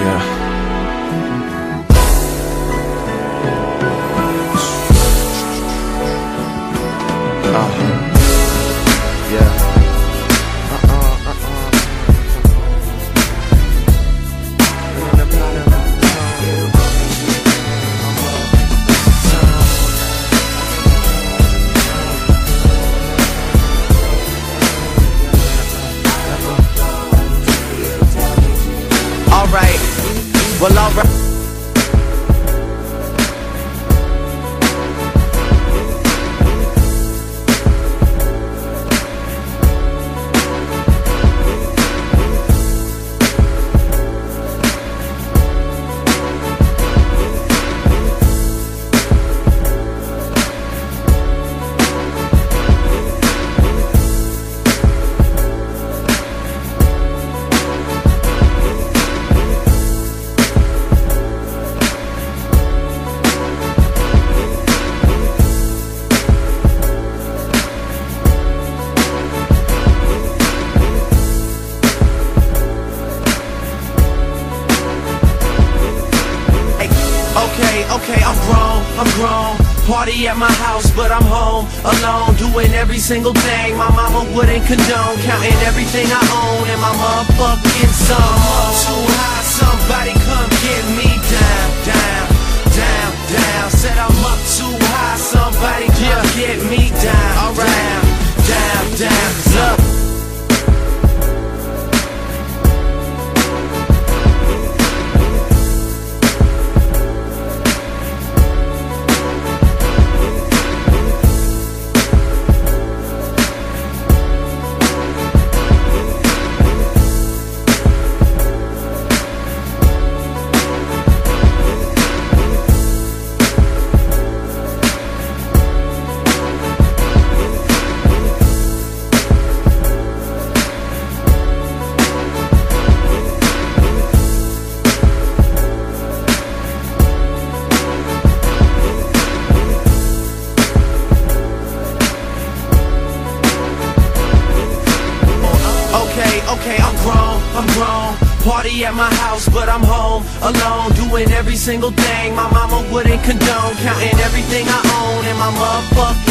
Yeah. Uh. Well, alright. Okay, I'm grown, I'm grown. Party at my house, but I'm home, alone, doing every single thing my mama wouldn't condone. Counting everything I own and my motherfucking song. Okay, I'm grown, I'm grown. Party at my house, but I'm home alone, doing every single thing my mama wouldn't condone. Counting everything I own and my motherfucking